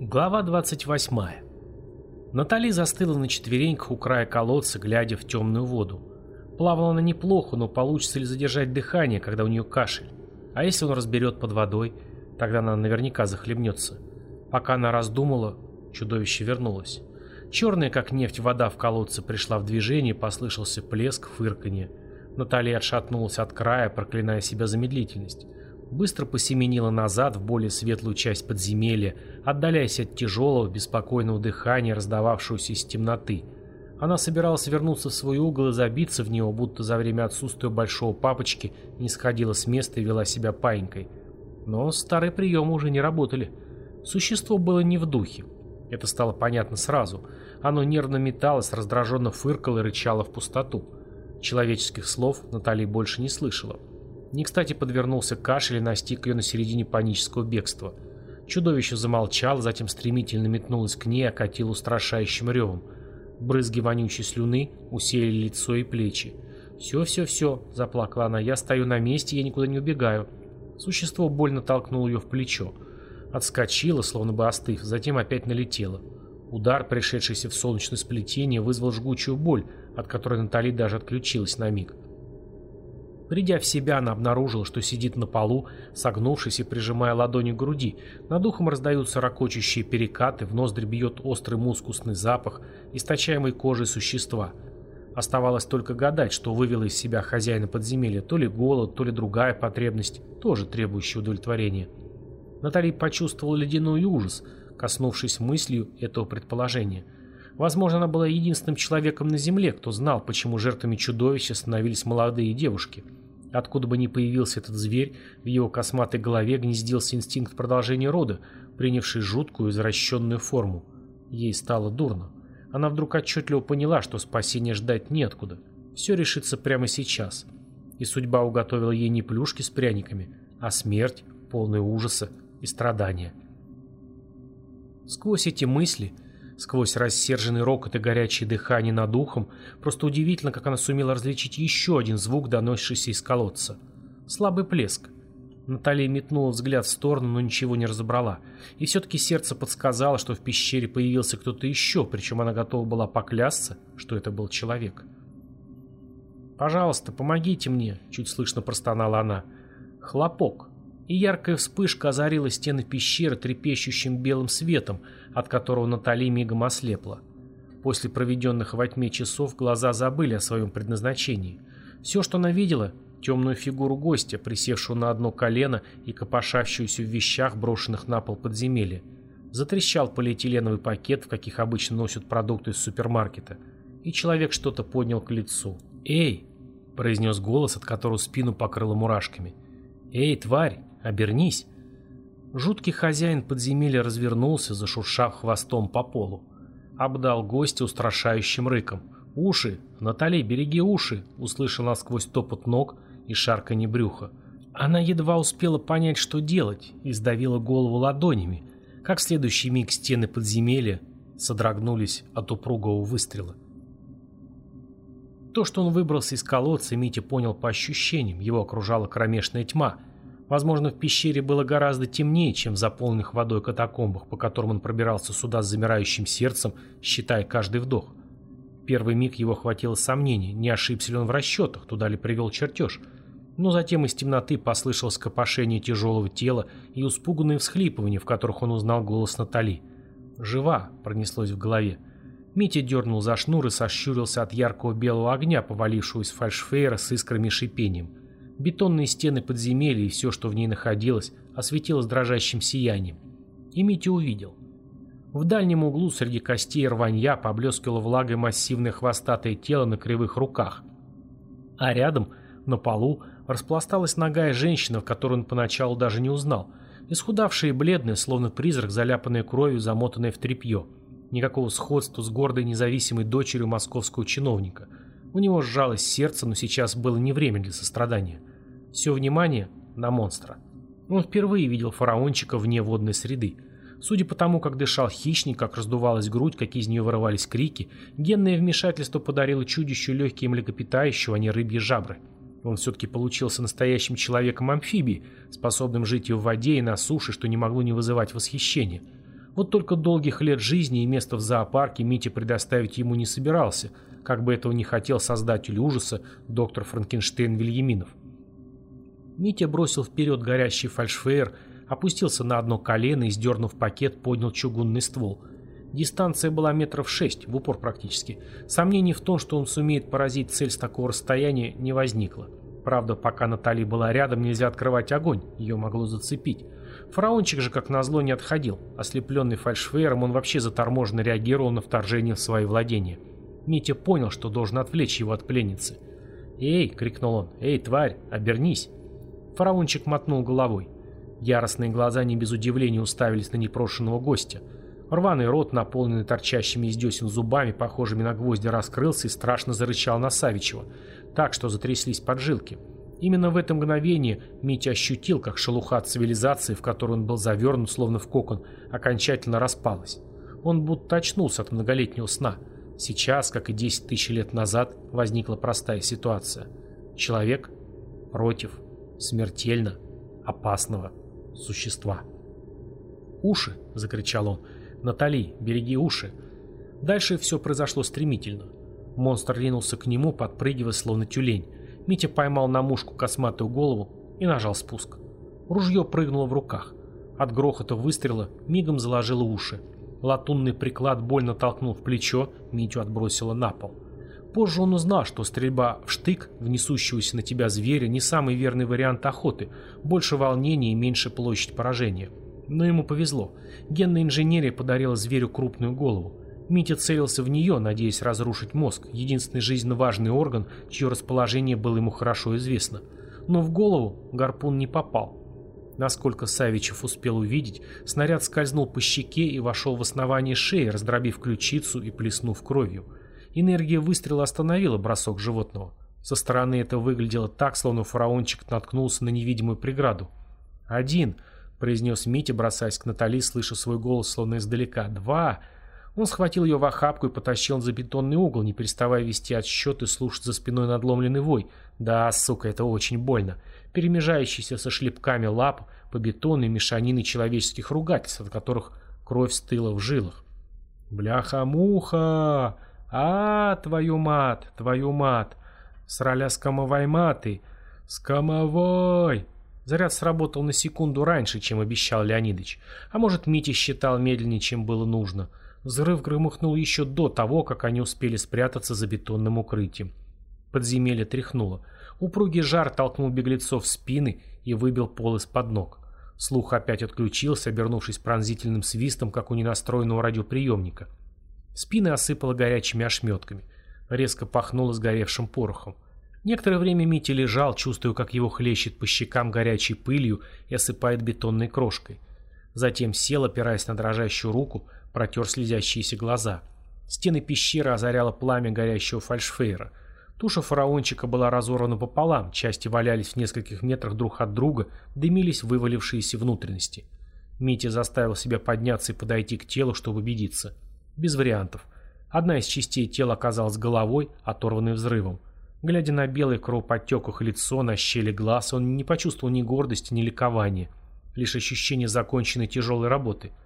Глава 28. Натали застыла на четвереньках у края колодца, глядя в темную воду. Плавала она неплохо, но получится ли задержать дыхание, когда у нее кашель? А если он разберет под водой, тогда она наверняка захлебнется. Пока она раздумала, чудовище вернулось. Черная, как нефть, вода в колодце пришла в движение, послышался плеск, фырканье. Наталья отшатнулась от края, проклиная себя за медлительность быстро посеменила назад в более светлую часть подземелья, отдаляясь от тяжелого, беспокойного дыхания, раздававшегося из темноты. Она собиралась вернуться в свой угол и забиться в него, будто за время отсутствия большого папочки не сходила с места и вела себя паинькой. Но старые приемы уже не работали. Существо было не в духе. Это стало понятно сразу. Оно нервно металось, раздраженно фыркало и рычало в пустоту. Человеческих слов Натали больше не слышала. Не кстати подвернулся кашель и настиг ее на середине панического бегства. Чудовище замолчало, затем стремительно метнулось к ней и окатило устрашающим ревом. Брызги вонючей слюны усеяли лицо и плечи. «Все, все, все», — заплакала она, — «я стою на месте, я никуда не убегаю». Существо больно толкнуло ее в плечо. Отскочило, словно бы остыв, затем опять налетело. Удар, пришедшийся в солнечное сплетение, вызвал жгучую боль, от которой Натали даже отключилась на миг. Придя в себя, она обнаружила, что сидит на полу, согнувшись и прижимая ладони к груди. Над ухом раздаются ракочущие перекаты, в ноздри бьет острый мускусный запах, источаемый кожей существа. Оставалось только гадать, что вывело из себя хозяина подземелья, то ли голод, то ли другая потребность, тоже требующая удовлетворения. Наталья почувствовала ледяной ужас, коснувшись мыслью этого предположения. Возможно, она была единственным человеком на Земле, кто знал, почему жертвами чудовища становились молодые девушки – Откуда бы ни появился этот зверь, в его косматой голове гнездился инстинкт продолжения рода, принявший жуткую извращенную форму. Ей стало дурно. Она вдруг отчетливо поняла, что спасения ждать неоткуда. Все решится прямо сейчас. И судьба уготовила ей не плюшки с пряниками, а смерть, полная ужаса и страдания. Сквозь эти мысли – Сквозь рассерженный рокот и горячее дыхание над ухом, просто удивительно, как она сумела различить еще один звук, доносившийся из колодца. Слабый плеск. Наталья метнула взгляд в сторону, но ничего не разобрала. И все-таки сердце подсказало, что в пещере появился кто-то еще, причем она готова была поклясться, что это был человек. «Пожалуйста, помогите мне», — чуть слышно простонала она. Хлопок и яркая вспышка озарила стены пещеры трепещущим белым светом, от которого Натали мигом ослепла. После проведенных во тьме часов глаза забыли о своем предназначении. Все, что она видела, темную фигуру гостя, присевшую на одно колено и копошащуюся в вещах, брошенных на пол подземелья. Затрещал полиэтиленовый пакет, в каких обычно носят продукты из супермаркета, и человек что-то поднял к лицу. «Эй!» – произнес голос, от которого спину покрыло мурашками. «Эй, тварь!» Обернись!» Жуткий хозяин подземелья развернулся, зашуршав хвостом по полу. Обдал гостя устрашающим рыком. «Уши! Натали, береги уши!» Услышала сквозь топот ног и шарканье брюха. Она едва успела понять, что делать, и сдавила голову ладонями, как в следующий миг стены подземелья содрогнулись от упругого выстрела. То, что он выбрался из колодца, Митя понял по ощущениям, его окружала кромешная тьма, Возможно, в пещере было гораздо темнее, чем в заполненных водой катакомбах, по которым он пробирался сюда с замирающим сердцем, считая каждый вдох. Первый миг его хватило сомнений, не ошибся ли он в расчетах, туда ли привел чертеж. Но затем из темноты послышалось копошение тяжелого тела и испуганные всхлипывания, в которых он узнал голос Натали. «Жива!» — пронеслось в голове. Митя дернул за шнур и сощурился от яркого белого огня, повалившего из фальшфейра с искрами и шипением. Бетонные стены подземелья и все, что в ней находилось, осветилось дрожащим сиянием. И Митя увидел. В дальнем углу среди костей и рванья поблескивало влагой массивное хвостатое тело на кривых руках. А рядом, на полу, распласталась ногая женщина, в которую он поначалу даже не узнал, исхудавшая и бледная, словно призрак, заляпанная кровью, замотанная в тряпье. Никакого сходства с гордой независимой дочерью московского чиновника. У него сжалось сердце, но сейчас было не время для сострадания. Все внимание на монстра. Он впервые видел фараончика вне водной среды. Судя по тому, как дышал хищник, как раздувалась грудь, какие из нее вырывались крики, генное вмешательство подарило чудищу легкие млекопитающего, а не рыбьи жабры. Он все-таки получился настоящим человеком-амфибией, способным жить и в воде, и на суше, что не могло не вызывать восхищения. Вот только долгих лет жизни и места в зоопарке Митя предоставить ему не собирался, как бы этого не хотел создатель ужаса доктор Франкенштейн Вильяминов. Митя бросил вперед горящий фальшфейер, опустился на одно колено и, сдернув пакет, поднял чугунный ствол. Дистанция была метров шесть, в упор практически. Сомнений в том, что он сумеет поразить цель с такого расстояния, не возникло. Правда, пока Натали была рядом, нельзя открывать огонь, ее могло зацепить. Фараончик же, как назло, не отходил. Ослепленный фальшфейером, он вообще заторможенно реагировал на вторжение в свои владения. Митя понял, что должен отвлечь его от пленницы. «Эй!» — крикнул он. «Эй, тварь, обернись!» Фараончик мотнул головой. Яростные глаза не без удивления уставились на непрошенного гостя. Рваный рот, наполненный торчащими из десен зубами, похожими на гвозди, раскрылся и страшно зарычал на Савичева, так что затряслись поджилки. Именно в это мгновение Митя ощутил, как шелуха цивилизации, в которую он был завернут, словно в кокон, окончательно распалась. Он будто очнулся от многолетнего сна. Сейчас, как и 10 тысяч лет назад, возникла простая ситуация. Человек против смертельно опасного существа. «Уши!» — закричал он. «Натали, береги уши!» Дальше все произошло стремительно. Монстр ринулся к нему, подпрыгивая, словно тюлень. Митя поймал на мушку косматую голову и нажал спуск. Ружье прыгнуло в руках. От грохота выстрела мигом заложило уши. Латунный приклад больно толкнул в плечо, Митю отбросило на пол. Позже он узнал, что стрельба в штык, в несущегося на тебя зверя, не самый верный вариант охоты, больше волнения и меньше площадь поражения. Но ему повезло. Генная инженерия подарила зверю крупную голову. Митя целился в нее, надеясь разрушить мозг, единственный жизненно важный орган, чье расположение было ему хорошо известно. Но в голову гарпун не попал. Насколько Савичев успел увидеть, снаряд скользнул по щеке и вошел в основание шеи, раздробив ключицу и плеснув кровью. Энергия выстрела остановила бросок животного. Со стороны это выглядело так, словно фараончик наткнулся на невидимую преграду. «Один», — произнес Митя, бросаясь к Натали, слыша свой голос словно издалека. «Два!» Он схватил ее в охапку и потащил за бетонный угол, не переставая вести отсчет и слушать за спиной надломленный вой. Да, сука, это очень больно. Перемежающийся со шлепками лап по бетону и мешанины человеческих ругательств, от которых кровь стыла в жилах. «Бляха-муха! А, твою мат, твою мат! Сраля скамовой маты! Скамовой!» Заряд сработал на секунду раньше, чем обещал Леонидыч. А может, Митя считал медленнее, чем было нужно. Взрыв громыхнул еще до того, как они успели спрятаться за бетонным укрытием. Подземелье тряхнуло. Упругий жар толкнул беглецов в спины и выбил пол из-под ног. Слух опять отключился, обернувшись пронзительным свистом, как у ненастроенного радиоприемника. Спины осыпало горячими ошметками. Резко пахнуло сгоревшим порохом. Некоторое время Митя лежал, чувствуя, как его хлещет по щекам горячей пылью и осыпает бетонной крошкой. Затем сел, опираясь на дрожащую руку, протер слезящиеся глаза. Стены пещеры озаряло пламя горящего фальшфейра. Туша фараончика была разорвана пополам, части валялись в нескольких метрах друг от друга, дымились вывалившиеся внутренности. Митя заставил себя подняться и подойти к телу, чтобы убедиться. Без вариантов. Одна из частей тела оказалась головой, оторванной взрывом. Глядя на белый кровоподтеках лицо, на щели глаз, он не почувствовал ни гордости, ни ликования. Лишь ощущение законченной тяжелой работы –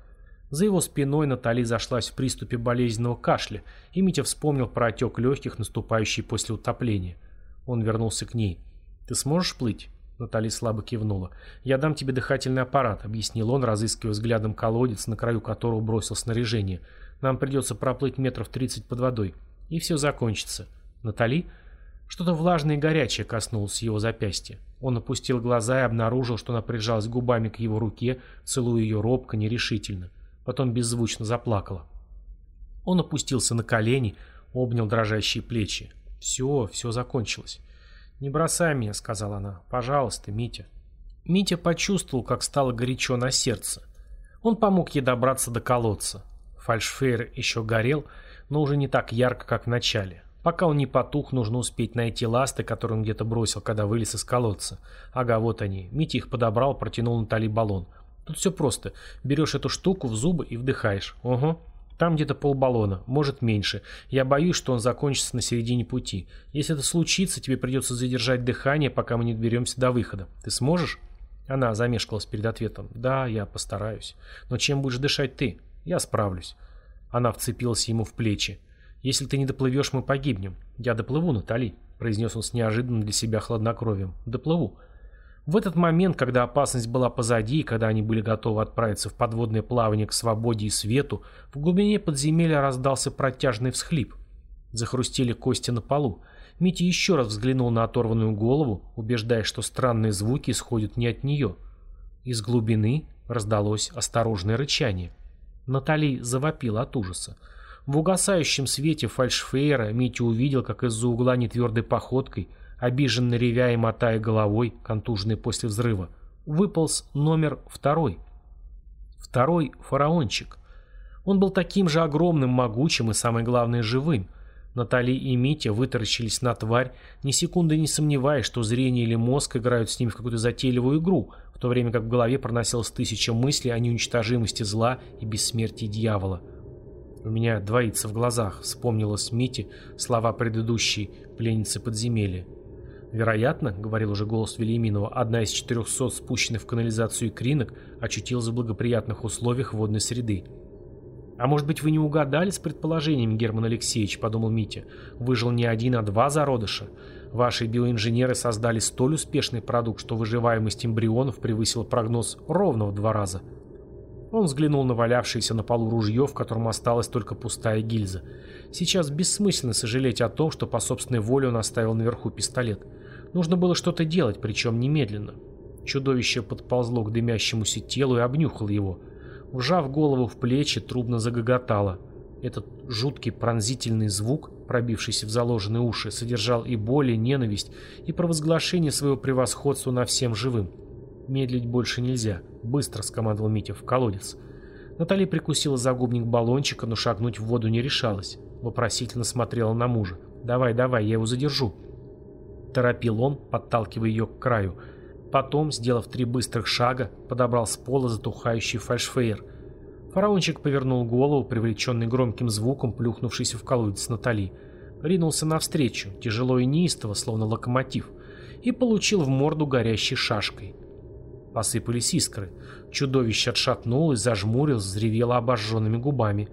за его спиной Натали зашлась в приступе болезненного кашля, и Митя вспомнил про отек легких, наступающий после утопления. Он вернулся к ней. «Ты сможешь плыть?» Натали слабо кивнула. «Я дам тебе дыхательный аппарат», — объяснил он, разыскивая взглядом колодец, на краю которого бросил снаряжение. «Нам придется проплыть метров тридцать под водой. И все закончится». «Натали?» Что-то влажное и горячее коснулось его запястья. Он опустил глаза и обнаружил, что она прижалась губами к его руке, целуя ее робко, нерешительно потом беззвучно заплакала. Он опустился на колени, обнял дрожащие плечи. «Все, все закончилось». «Не бросай меня», — сказала она. «Пожалуйста, Митя». Митя почувствовал, как стало горячо на сердце. Он помог ей добраться до колодца. Фальшфейр еще горел, но уже не так ярко, как в начале. Пока он не потух, нужно успеть найти ласты, которые он где-то бросил, когда вылез из колодца. Ага, вот они. Митя их подобрал, протянул Натали баллон. Тут все просто. Берешь эту штуку в зубы и вдыхаешь. Угу. Там где-то полбаллона, может меньше. Я боюсь, что он закончится на середине пути. Если это случится, тебе придется задержать дыхание, пока мы не доберемся до выхода. Ты сможешь? Она замешкалась перед ответом. Да, я постараюсь. Но чем будешь дышать ты? Я справлюсь. Она вцепилась ему в плечи. «Если ты не доплывешь, мы погибнем. Я доплыву, Натали», — произнес он с неожиданным для себя хладнокровием. «Доплыву». В этот момент, когда опасность была позади, и когда они были готовы отправиться в подводное плавание к свободе и свету, в глубине подземелья раздался протяжный всхлип. Захрустели кости на полу. Митя еще раз взглянул на оторванную голову, убеждаясь, что странные звуки исходят не от нее. Из глубины раздалось осторожное рычание. Натали завопила от ужаса. В угасающем свете фальшфейера Митя увидел, как из-за угла нетвердой походкой, обиженно ревя и мотая головой, контуженный после взрыва, выполз номер второй. Второй фараончик. Он был таким же огромным, могучим и, самое главное, живым. Натали и Митя вытаращились на тварь, ни секунды не сомневаясь, что зрение или мозг играют с ними в какую-то затейливую игру, то время как в голове проносилось тысяча мыслей о неуничтожимости зла и бессмертии дьявола. У меня двоится в глазах, вспомнила Смити слова предыдущей пленницы подземелья. Вероятно, говорил уже голос Велиминова, одна из 400 спущенных в канализацию икринок очутилась в благоприятных условиях водной среды. «А может быть, вы не угадали с предположениями, Герман Алексеевич?» – подумал Митя. «Выжил не один, а два зародыша. Ваши биоинженеры создали столь успешный продукт, что выживаемость эмбрионов превысила прогноз ровно в два раза». Он взглянул на валявшееся на полу ружье, в котором осталась только пустая гильза. Сейчас бессмысленно сожалеть о том, что по собственной воле он оставил наверху пистолет. Нужно было что-то делать, причем немедленно. Чудовище подползло к дымящемуся телу и обнюхало его. Вжав голову в плечи, трубно загоготало. Этот жуткий пронзительный звук, пробившийся в заложенные уши, содержал и боль, и ненависть, и провозглашение своего превосходства над всем живым. Медлить больше нельзя. Быстро скомандовал Митя в колодец. Натали прикусила загубник баллончика, но шагнуть в воду не решалась. Вопросительно смотрела на мужа. «Давай, давай, я его задержу». Торопил он, подталкивая ее к краю. Потом, сделав три быстрых шага, подобрал с пола затухающий фальшфейер. Фараончик повернул голову, привлеченный громким звуком, плюхнувшийся в колодец Натали. Ринулся навстречу, тяжело и неистово, словно локомотив, и получил в морду горящей шашкой. Посыпались искры. Чудовище отшатнулось, зажмурилось, взревело обожженными губами.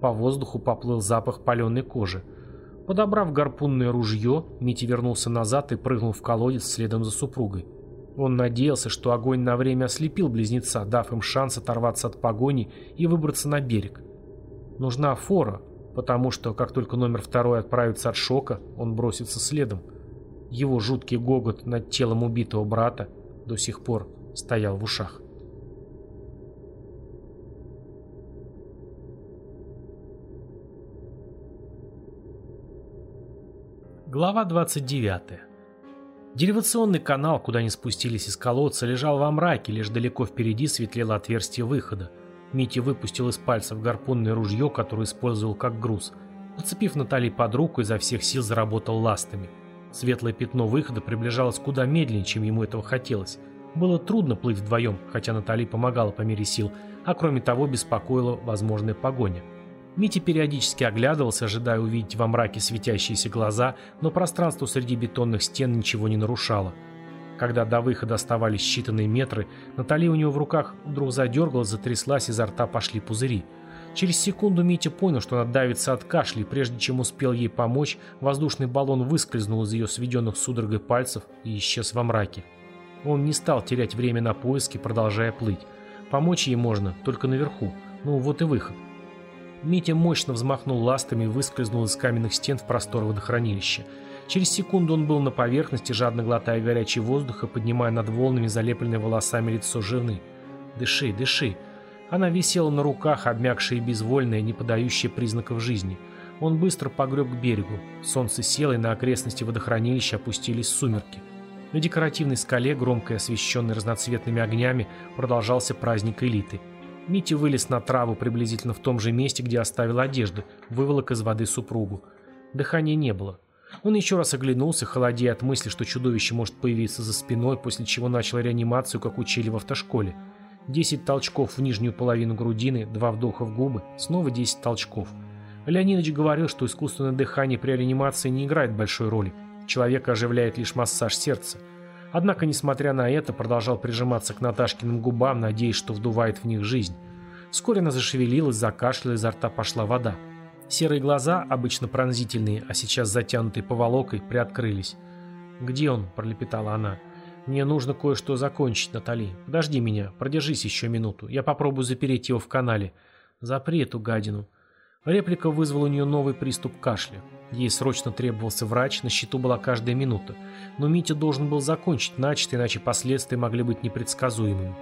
По воздуху поплыл запах паленой кожи. Подобрав гарпунное ружье, Мити вернулся назад и прыгнул в колодец следом за супругой. Он надеялся, что огонь на время ослепил близнеца, дав им шанс оторваться от погони и выбраться на берег. Нужна фора, потому что, как только номер второй отправится от шока, он бросится следом. Его жуткий гогот над телом убитого брата до сих пор стоял в ушах. Глава 29. Деривационный канал, куда они спустились из колодца, лежал во мраке, лишь далеко впереди светлело отверстие выхода. Митя выпустил из пальцев гарпунное ружье, которое использовал как груз. Подцепив Натали под руку, изо всех сил заработал ластами. Светлое пятно выхода приближалось куда медленнее, чем ему этого хотелось. Было трудно плыть вдвоем, хотя Натали помогала по мере сил, а кроме того беспокоила возможная погоня. Митя периодически оглядывался, ожидая увидеть во мраке светящиеся глаза, но пространство среди бетонных стен ничего не нарушало. Когда до выхода оставались считанные метры, Натали у него в руках вдруг задергалась, затряслась, изо рта пошли пузыри. Через секунду Митя понял, что она давится от кашля, и прежде чем успел ей помочь, воздушный баллон выскользнул из ее сведенных судорогой пальцев и исчез во мраке. Он не стал терять время на поиски, продолжая плыть. Помочь ей можно только наверху. Ну вот и выход. Митя мощно взмахнул ластами и выскользнул из каменных стен в простор водохранилища. Через секунду он был на поверхности, жадно глотая горячий воздух и поднимая над волнами залепленное волосами лицо жены. «Дыши, дыши!» Она висела на руках, обмякшая и безвольная, не подающая признаков жизни. Он быстро погреб к берегу. Солнце село, и на окрестности водохранилища опустились сумерки. На декоративной скале, громко освещенной разноцветными огнями, продолжался праздник элиты. Митя вылез на траву приблизительно в том же месте, где оставил одежду, выволок из воды супругу. Дыхания не было. Он еще раз оглянулся, холодея от мысли, что чудовище может появиться за спиной, после чего начал реанимацию, как учили в автошколе. Десять толчков в нижнюю половину грудины, два вдоха в губы, снова десять толчков. Леонидович говорил, что искусственное дыхание при реанимации не играет большой роли. Человека оживляет лишь массаж сердца. Однако, несмотря на это, продолжал прижиматься к Наташкиным губам, надеясь, что вдувает в них жизнь. Вскоре она зашевелилась, закашляла, изо рта пошла вода. Серые глаза, обычно пронзительные, а сейчас затянутые поволокой, приоткрылись. «Где он?» – пролепетала она. «Мне нужно кое-что закончить, Натали. Подожди меня, продержись еще минуту. Я попробую запереть его в канале. Запри эту гадину». Реплика вызвала у нее новый приступ кашля. Ей срочно требовался врач, на счету была каждая минута. Но Митя должен был закончить начатое, иначе последствия могли быть непредсказуемыми.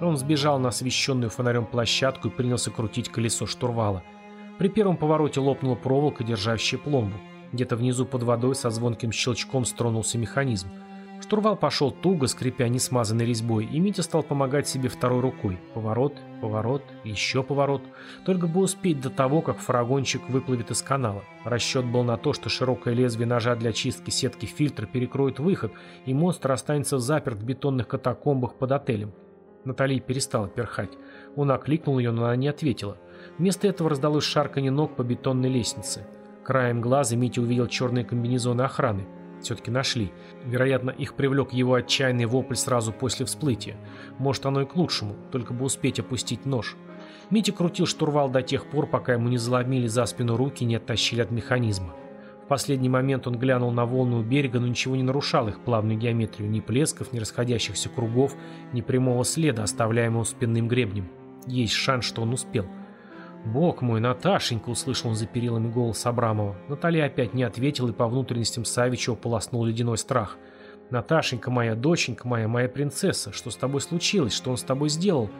Он сбежал на освещенную фонарем площадку и принялся крутить колесо штурвала. При первом повороте лопнула проволока, держащая пломбу. Где-то внизу под водой со звонким щелчком стронулся механизм. Штурвал пошел туго, скрипя несмазанной резьбой, и Митя стал помогать себе второй рукой. Поворот, поворот, еще поворот. Только бы успеть до того, как фарагончик выплывет из канала. Расчет был на то, что широкое лезвие ножа для чистки сетки фильтра перекроет выход, и монстр останется заперт в бетонных катакомбах под отелем. Натали перестала перхать. Он окликнул ее, но она не ответила. Вместо этого раздалось шарканье ног по бетонной лестнице. Краем глаза Митя увидел черные комбинезоны охраны. Все-таки нашли. Вероятно, их привлек его отчаянный вопль сразу после всплытия. Может, оно и к лучшему, только бы успеть опустить нож. Митя крутил штурвал до тех пор, пока ему не заломили за спину руки и не оттащили от механизма. В последний момент он глянул на волну у берега, но ничего не нарушал их плавную геометрию, ни плесков, ни расходящихся кругов, ни прямого следа, оставляемого спинным гребнем. Есть шанс, что он успел. «Бог мой, Наташенька!» — услышал он за перилами голос Абрамова. Наталья опять не ответила и по внутренностям Савичева полоснул ледяной страх. «Наташенька моя, доченька моя, моя принцесса, что с тобой случилось? Что он с тобой сделал?»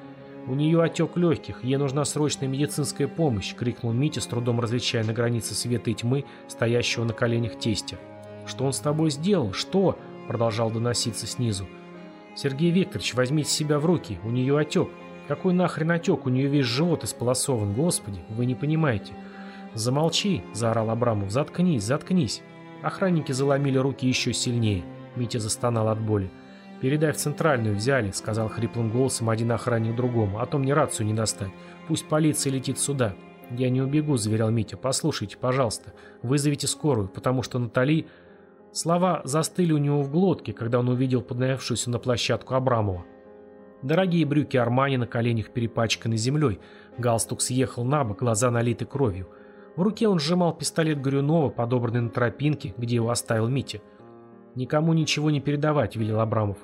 «У нее отек легких, ей нужна срочная медицинская помощь!» — крикнул Митя, с трудом различая на границе света и тьмы, стоящего на коленях тестя. «Что он с тобой сделал? Что?» — продолжал доноситься снизу. «Сергей Викторович, возьмите себя в руки, у нее отек. Какой нахрен отек? У нее весь живот исполосован. Господи, вы не понимаете. Замолчи, заорал Абрамов. Заткнись, заткнись. Охранники заломили руки еще сильнее. Митя застонал от боли. «Передай в центральную, взяли», — сказал хриплым голосом один охранник другому, «а то мне рацию не достать. Пусть полиция летит сюда». «Я не убегу», — заверял Митя. «Послушайте, пожалуйста, вызовите скорую, потому что Натали...» Слова застыли у него в глотке, когда он увидел поднявшуюся на площадку Абрамова. Дорогие брюки Армани на коленях перепачканы землей, галстук съехал на бок, глаза налиты кровью. В руке он сжимал пистолет Горюнова, подобранный на тропинке, где его оставил Митя. «Никому ничего не передавать», — велел Абрамов.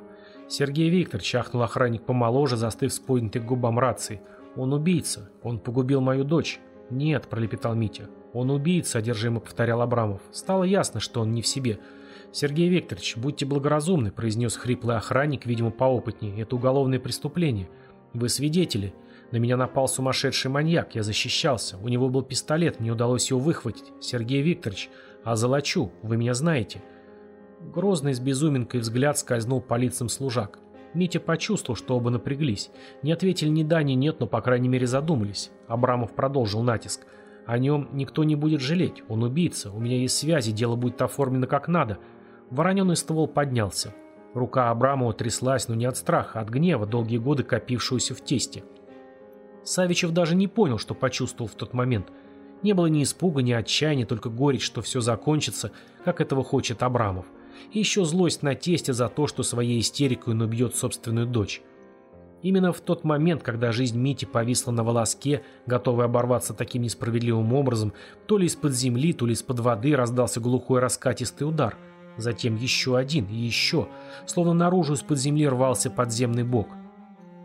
Сергей Виктор чахнул охранник помоложе, застыв с поднятой к губам рации. «Он убийца. Он погубил мою дочь». «Нет», — пролепетал Митя. «Он убийца», — одержимо повторял Абрамов. Стало ясно, что он не в себе. «Сергей Викторович, будьте благоразумны», — произнес хриплый охранник, видимо, поопытнее. «Это уголовное преступление. Вы свидетели. На меня напал сумасшедший маньяк, я защищался. У него был пистолет, мне удалось его выхватить. Сергей Викторович, а золочу, вы меня знаете». Грозный с безуминкой взгляд скользнул по лицам служак. Митя почувствовал, что оба напряглись. Не ответили ни да, ни нет, но, по крайней мере, задумались. Абрамов продолжил натиск. «О нем никто не будет жалеть. Он убийца. У меня есть связи, дело будет оформлено как надо. Вороненый ствол поднялся. Рука Абрамова тряслась, но не от страха, а от гнева, долгие годы копившегося в тесте. Савичев даже не понял, что почувствовал в тот момент. Не было ни испуга, ни отчаяния, только горечь, что все закончится, как этого хочет Абрамов. И еще злость на тесте за то, что своей истерикой он убьет собственную дочь. Именно в тот момент, когда жизнь Мити повисла на волоске, готовая оборваться таким несправедливым образом, то ли из-под земли, то ли из-под воды раздался глухой раскатистый удар – Затем еще один и еще, словно наружу из-под земли рвался подземный бок.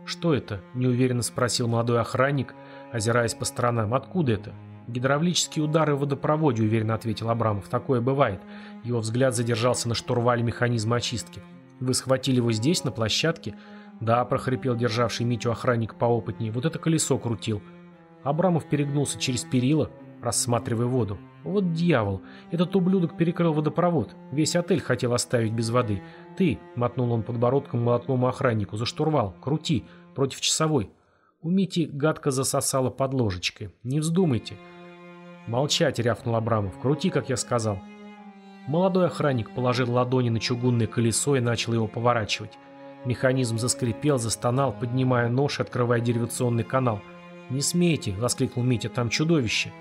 «Что это?» – неуверенно спросил молодой охранник, озираясь по сторонам. «Откуда это?» «Гидравлические удары в водопроводе», – уверенно ответил Абрамов. «Такое бывает». Его взгляд задержался на штурвале механизма очистки. «Вы схватили его здесь, на площадке?» «Да», – прохрипел державший Митю охранник поопытнее. «Вот это колесо крутил». Абрамов перегнулся через перила, рассматривая воду. «Вот дьявол! Этот ублюдок перекрыл водопровод. Весь отель хотел оставить без воды. Ты!» — мотнул он подбородком молотному охраннику. «За штурвал! Крути! Против часовой!» У Мити гадко засосало под ложечкой. «Не вздумайте!» «Молчать!» — рявкнул Абрамов. «Крути, как я сказал!» Молодой охранник положил ладони на чугунное колесо и начал его поворачивать. Механизм заскрипел, застонал, поднимая нож и открывая деревяционный канал. «Не смейте!» — воскликнул Митя. «Там чудовище!»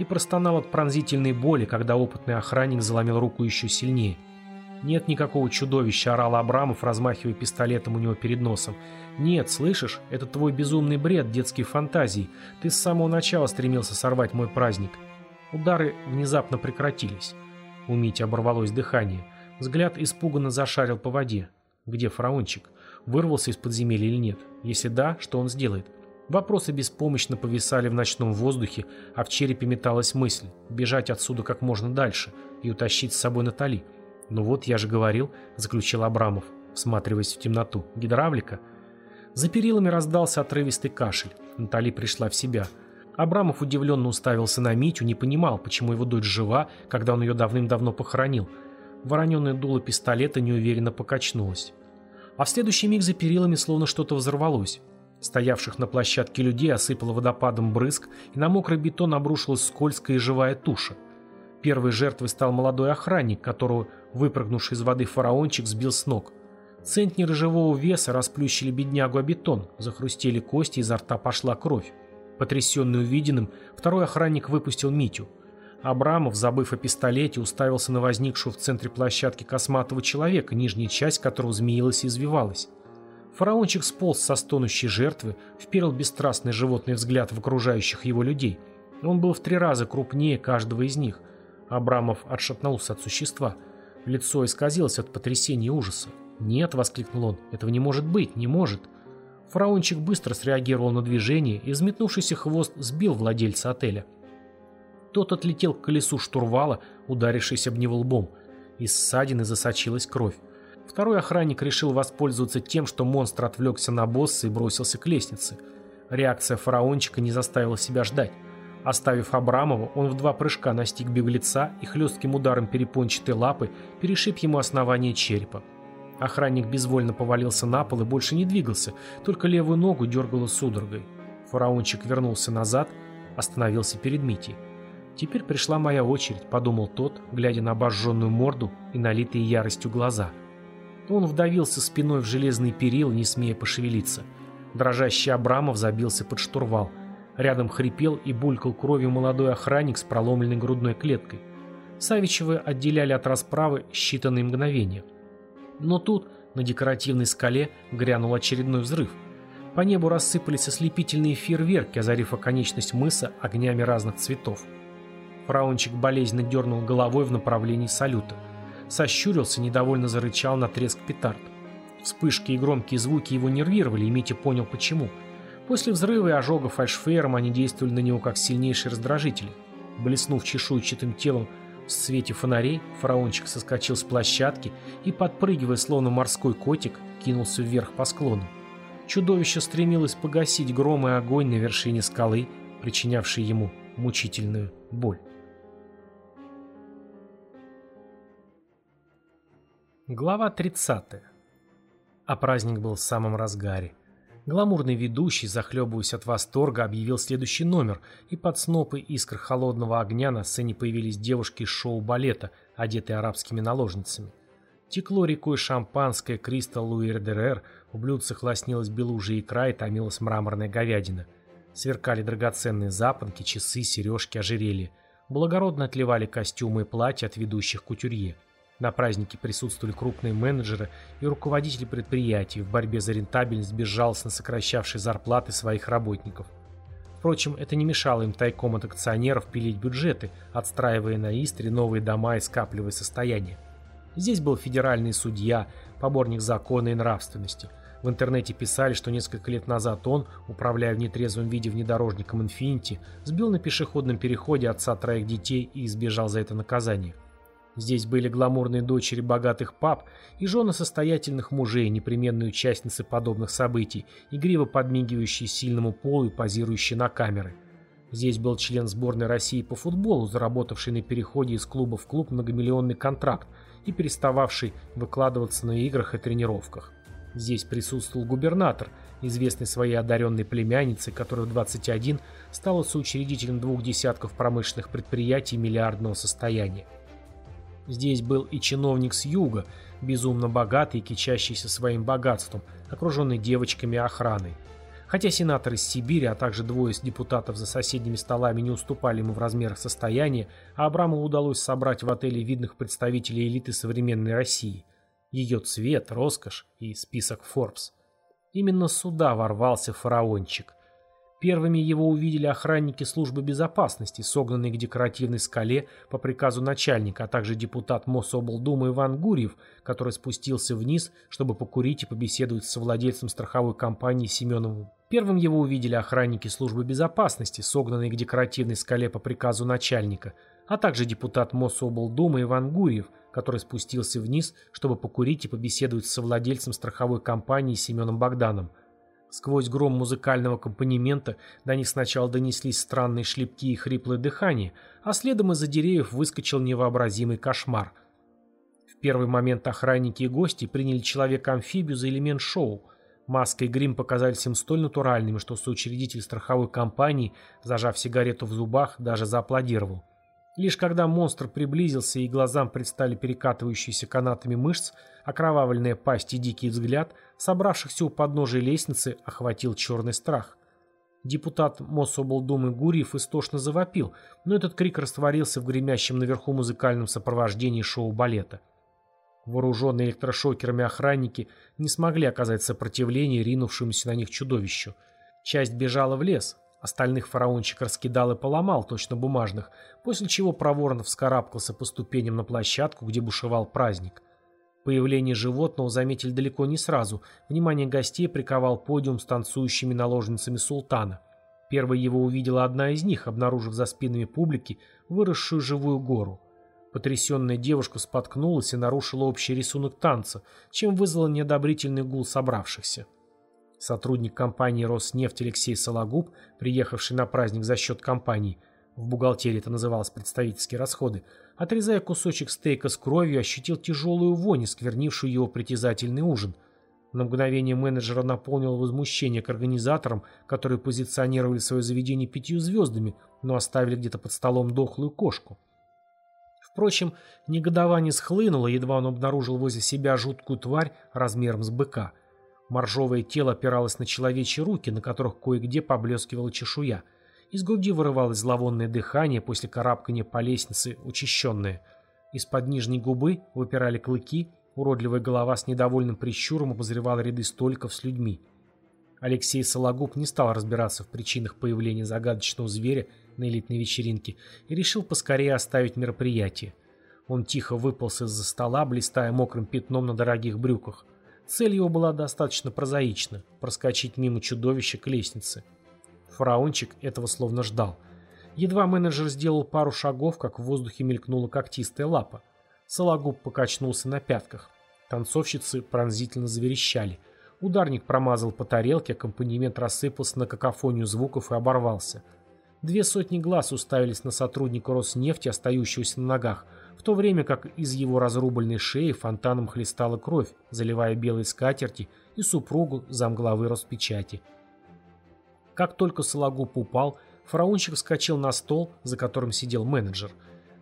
И простонал от пронзительной боли, когда опытный охранник заломил руку еще сильнее. «Нет никакого чудовища», — орал Абрамов, размахивая пистолетом у него перед носом. «Нет, слышишь, это твой безумный бред, детские фантазии. Ты с самого начала стремился сорвать мой праздник». Удары внезапно прекратились. У Мити оборвалось дыхание. Взгляд испуганно зашарил по воде. Где фараончик? Вырвался из подземелья или нет? Если да, что он сделает? Вопросы беспомощно повисали в ночном воздухе, а в черепе металась мысль – бежать отсюда как можно дальше и утащить с собой Натали. «Ну вот, я же говорил», – заключил Абрамов, всматриваясь в темноту. «Гидравлика?» За перилами раздался отрывистый кашель. Натали пришла в себя. Абрамов удивленно уставился на Митю, не понимал, почему его дочь жива, когда он ее давным-давно похоронил. Вороненное дуло пистолета неуверенно покачнулось. А в следующий миг за перилами словно что-то взорвалось. Стоявших на площадке людей осыпало водопадом брызг, и на мокрый бетон обрушилась скользкая и живая туша. Первой жертвой стал молодой охранник, которого выпрыгнувший из воды фараончик сбил с ног. Центнеры живого веса расплющили беднягу о бетон, захрустели кости, изо рта пошла кровь. Потрясенный увиденным, второй охранник выпустил Митю. Абрамов, забыв о пистолете, уставился на возникшую в центре площадки косматого человека, нижняя часть которого змеилась и извивалась. Фараончик сполз со стонущей жертвы, вперил бесстрастный животный взгляд в окружающих его людей. Он был в три раза крупнее каждого из них. Абрамов отшатнулся от существа. Лицо исказилось от потрясения и ужаса. «Нет», — воскликнул он, — «этого не может быть, не может». Фараончик быстро среагировал на движение и взметнувшийся хвост сбил владельца отеля. Тот отлетел к колесу штурвала, ударившись об него лбом. Из ссадины засочилась кровь. Второй охранник решил воспользоваться тем, что монстр отвлекся на босса и бросился к лестнице. Реакция фараончика не заставила себя ждать. Оставив Абрамова, он в два прыжка настиг беглеца и хлестким ударом перепончатой лапы перешиб ему основание черепа. Охранник безвольно повалился на пол и больше не двигался, только левую ногу дергало судорогой. Фараончик вернулся назад, остановился перед Митей. «Теперь пришла моя очередь», — подумал тот, глядя на обожженную морду и налитые яростью глаза. Он вдавился спиной в железный перил, не смея пошевелиться. Дрожащий Абрамов забился под штурвал. Рядом хрипел и булькал кровью молодой охранник с проломленной грудной клеткой. Савичевы отделяли от расправы считанные мгновения. Но тут на декоративной скале грянул очередной взрыв. По небу рассыпались ослепительные фейерверки, озарив оконечность мыса огнями разных цветов. Фраунчик болезненно дернул головой в направлении салюта. Сощурился, недовольно зарычал на треск петард. Вспышки и громкие звуки его нервировали, и Митя понял почему. После взрыва и ожога фальшфейером они действовали на него как сильнейшие раздражители. Блеснув чешуйчатым телом в свете фонарей, фараончик соскочил с площадки и, подпрыгивая словно морской котик, кинулся вверх по склону. Чудовище стремилось погасить гром и огонь на вершине скалы, причинявший ему мучительную боль. Глава 30. А праздник был в самом разгаре. Гламурный ведущий, захлебываясь от восторга, объявил следующий номер, и под снопы искр холодного огня на сцене появились девушки из шоу-балета, одетые арабскими наложницами. Текло рекой шампанское Кристал Луир-Дерер, в блюдцах лоснилась белужья икра и томилась мраморная говядина. Сверкали драгоценные запонки, часы, сережки, ожерелья. Благородно отливали костюмы и платья от ведущих кутюрье. На празднике присутствовали крупные менеджеры и руководители предприятий в борьбе за рентабельность, безжалостно сокращавшие зарплаты своих работников. Впрочем, это не мешало им тайком от акционеров пилить бюджеты, отстраивая на Истре новые дома и скапливая состояние. Здесь был федеральный судья, поборник закона и нравственности. В интернете писали, что несколько лет назад он, управляя в нетрезвом виде внедорожником «Инфинити», сбил на пешеходном переходе отца троих детей и избежал за это наказания. Здесь были гламурные дочери богатых пап и жены состоятельных мужей, непременные участницы подобных событий, игриво подмигивающие сильному полу и позирующие на камеры. Здесь был член сборной России по футболу, заработавший на переходе из клуба в клуб многомиллионный контракт и перестававший выкладываться на играх и тренировках. Здесь присутствовал губернатор, известный своей одаренной племянницей, которая в 21 стала соучредителем двух десятков промышленных предприятий миллиардного состояния. Здесь был и чиновник с юга, безумно богатый и кичащийся своим богатством, окруженный девочками и охраной. Хотя сенатор из Сибири, а также двое из депутатов за соседними столами не уступали ему в размерах состояния, а Абрамову удалось собрать в отеле видных представителей элиты современной России. Ее цвет, роскошь и список Forbes. Именно сюда ворвался фараончик. Первыми его увидели охранники службы безопасности, согнанные к декоративной скале по приказу начальника, а также депутат Мособлдумы Иван Гурьев, который спустился вниз, чтобы покурить и побеседовать с владельцем страховой компании Семеновым. Первым его увидели охранники службы безопасности, согнанные к декоративной скале по приказу начальника, а также депутат Мособлдумы Иван Гурьев, который спустился вниз, чтобы покурить и побеседовать с владельцем страховой компании Семеном Богданом. Сквозь гром музыкального аккомпанемента до них сначала донеслись странные шлепки и хриплое дыхание, а следом из-за деревьев выскочил невообразимый кошмар. В первый момент охранники и гости приняли человека-амфибию за элемент шоу. Маска и грим показались им столь натуральными, что соучредитель страховой компании, зажав сигарету в зубах, даже зааплодировал. Лишь когда монстр приблизился и глазам предстали перекатывающиеся канатами мышц, окровавленная пасть и дикий взгляд, собравшихся у подножия лестницы охватил черный страх. Депутат Мособлдумы Гурьев истошно завопил, но этот крик растворился в гремящем наверху музыкальном сопровождении шоу-балета. Вооруженные электрошокерами охранники не смогли оказать сопротивление ринувшемуся на них чудовищу. Часть бежала в лес, Остальных фараончик раскидал и поломал, точно бумажных, после чего проворно вскарабкался по ступеням на площадку, где бушевал праздник. Появление животного заметили далеко не сразу. Внимание гостей приковал подиум с танцующими наложницами султана. Первой его увидела одна из них, обнаружив за спинами публики выросшую живую гору. Потрясенная девушка споткнулась и нарушила общий рисунок танца, чем вызвала неодобрительный гул собравшихся. Сотрудник компании «Роснефть» Алексей Сологуб, приехавший на праздник за счет компании, в бухгалтерии это называлось представительские расходы, отрезая кусочек стейка с кровью, ощутил тяжелую вонь, сквернившую его притязательный ужин. На мгновение менеджера наполнило возмущение к организаторам, которые позиционировали свое заведение пятью звездами, но оставили где-то под столом дохлую кошку. Впрочем, негодование схлынуло, едва он обнаружил возле себя жуткую тварь размером с быка – Моржовое тело опиралось на человечьи руки, на которых кое-где поблескивала чешуя. Из груди вырывалось зловонное дыхание после карабкания по лестнице, учащенное. Из-под нижней губы выпирали клыки, уродливая голова с недовольным прищуром обозревала ряды столиков с людьми. Алексей Сологуб не стал разбираться в причинах появления загадочного зверя на элитной вечеринке и решил поскорее оставить мероприятие. Он тихо выполз из-за стола, блистая мокрым пятном на дорогих брюках. Цель его была достаточно прозаична – проскочить мимо чудовища к лестнице. Фараончик этого словно ждал. Едва менеджер сделал пару шагов, как в воздухе мелькнула когтистая лапа. Сологуб покачнулся на пятках. Танцовщицы пронзительно заверещали. Ударник промазал по тарелке, аккомпанемент рассыпался на какофонию звуков и оборвался. Две сотни глаз уставились на сотрудника Роснефти, остающегося на ногах – в то время как из его разрубленной шеи фонтаном хлестала кровь, заливая белые скатерти и супругу замглавы Роспечати. Как только Сологуб упал, фараончик вскочил на стол, за которым сидел менеджер.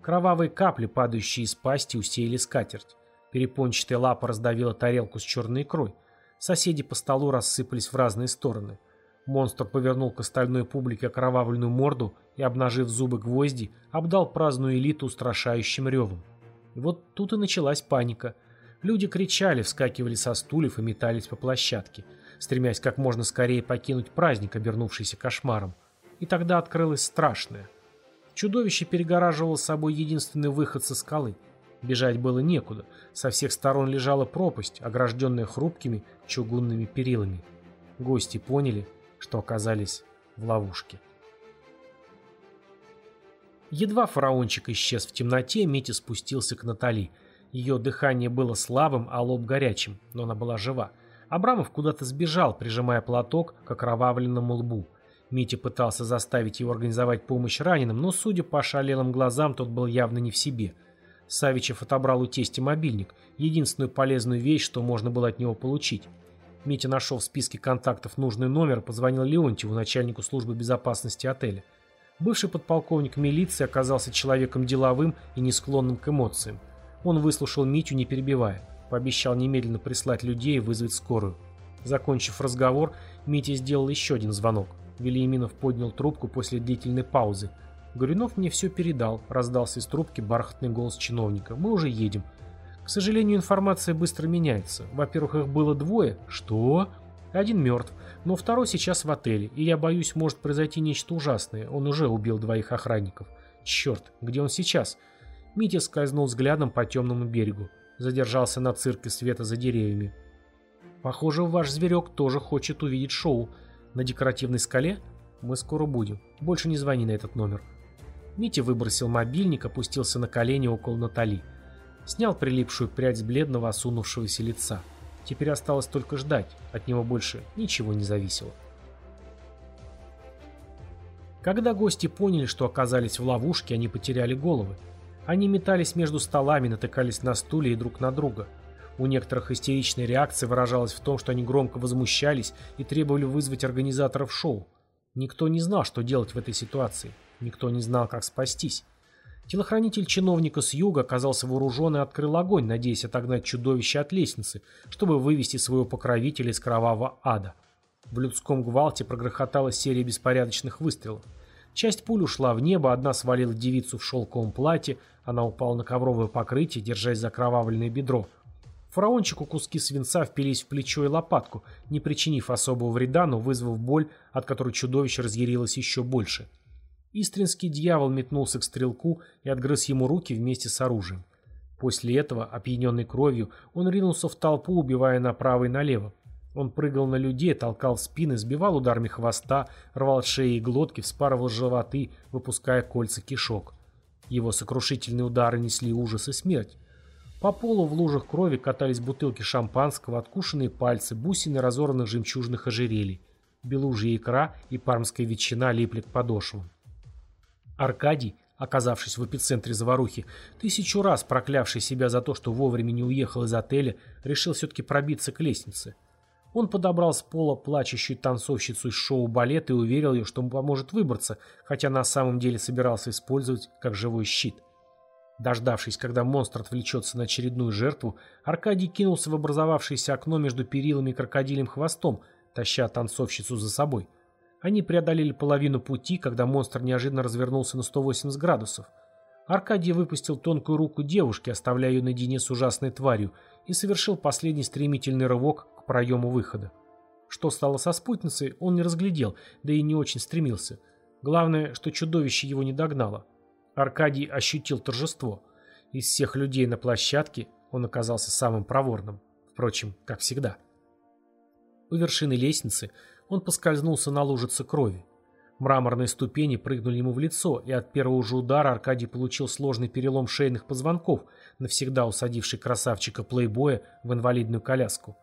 Кровавые капли, падающие из пасти, усеяли скатерть. Перепончатая лапа раздавила тарелку с черной икрой. Соседи по столу рассыпались в разные стороны. Монстр повернул к остальной публике окровавленную морду и, обнажив зубы гвозди, обдал праздную элиту устрашающим ревом. И вот тут и началась паника. Люди кричали, вскакивали со стульев и метались по площадке, стремясь как можно скорее покинуть праздник, обернувшийся кошмаром. И тогда открылось страшное. Чудовище перегораживало собой единственный выход со скалы. Бежать было некуда. Со всех сторон лежала пропасть, огражденная хрупкими чугунными перилами. Гости поняли, что оказались в ловушке. Едва фараончик исчез в темноте, Митя спустился к Натали. Ее дыхание было слабым, а лоб горячим, но она была жива. Абрамов куда-то сбежал, прижимая платок к окровавленному лбу. Митя пытался заставить его организовать помощь раненым, но, судя по ошалелым глазам, тот был явно не в себе. Савичев отобрал у тестя мобильник, единственную полезную вещь, что можно было от него получить. Митя нашел в списке контактов нужный номер, позвонил Леонтьеву, начальнику службы безопасности отеля. Бывший подполковник милиции оказался человеком деловым и не склонным к эмоциям. Он выслушал Митю, не перебивая. Пообещал немедленно прислать людей и вызвать скорую. Закончив разговор, Митя сделал еще один звонок. Велиеминов поднял трубку после длительной паузы. Горюнов мне все передал, раздался из трубки бархатный голос чиновника. Мы уже едем. К сожалению, информация быстро меняется. Во-первых, их было двое. Что? Один мертв, но второй сейчас в отеле, и я боюсь, может произойти нечто ужасное. Он уже убил двоих охранников. Черт, где он сейчас? Митя скользнул взглядом по темному берегу. Задержался на цирке света за деревьями. Похоже, ваш зверек тоже хочет увидеть шоу. На декоративной скале? Мы скоро будем. Больше не звони на этот номер. Митя выбросил мобильник, опустился на колени около Натали. Снял прилипшую прядь с бледного осунувшегося лица. Теперь осталось только ждать. От него больше ничего не зависело. Когда гости поняли, что оказались в ловушке, они потеряли головы. Они метались между столами, натыкались на стулья и друг на друга. У некоторых истеричная реакция выражалась в том, что они громко возмущались и требовали вызвать организаторов шоу. Никто не знал, что делать в этой ситуации. Никто не знал, как спастись. Телохранитель чиновника с юга оказался вооружен и открыл огонь, надеясь отогнать чудовище от лестницы, чтобы вывести своего покровителя из кровавого ада. В людском гвалте прогрохотала серия беспорядочных выстрелов. Часть пуль ушла в небо, одна свалила девицу в шелковом платье, она упала на ковровое покрытие, держась за кровавленное бедро. Фараончику куски свинца впились в плечо и лопатку, не причинив особого вреда, но вызвав боль, от которой чудовище разъярилось еще больше. Истринский дьявол метнулся к стрелку и отгрыз ему руки вместе с оружием. После этого, опьяненный кровью, он ринулся в толпу, убивая направо и налево. Он прыгал на людей, толкал спины, сбивал ударами хвоста, рвал шеи и глотки, вспарывал животы, выпуская кольца кишок. Его сокрушительные удары несли ужас и смерть. По полу в лужах крови катались бутылки шампанского, откушенные пальцы, бусины разорванных жемчужных ожерелий. Белужья икра и пармская ветчина липли к подошвам. Аркадий, оказавшись в эпицентре заварухи, тысячу раз проклявший себя за то, что вовремя не уехал из отеля, решил все-таки пробиться к лестнице. Он подобрал с пола плачущую танцовщицу из шоу-балета и уверил ее, что поможет выбраться, хотя на самом деле собирался использовать как живой щит. Дождавшись, когда монстр отвлечется на очередную жертву, Аркадий кинулся в образовавшееся окно между перилами и крокодилем хвостом, таща танцовщицу за собой. Они преодолели половину пути, когда монстр неожиданно развернулся на 180 градусов. Аркадий выпустил тонкую руку девушки, оставляя ее наедине с ужасной тварью, и совершил последний стремительный рывок к проему выхода. Что стало со спутницей, он не разглядел, да и не очень стремился. Главное, что чудовище его не догнало. Аркадий ощутил торжество. Из всех людей на площадке он оказался самым проворным. Впрочем, как всегда. У вершины лестницы он поскользнулся на лужице крови. Мраморные ступени прыгнули ему в лицо, и от первого же удара Аркадий получил сложный перелом шейных позвонков, навсегда усадивший красавчика-плейбоя в инвалидную коляску.